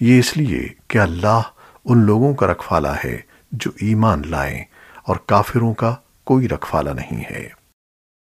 یہ اس لیے کہ اللہ ان لوگوں کا رکھوالا ہے جو ایمان لائیں اور کافروں کا کوئی رکھوالا نہیں ہے۔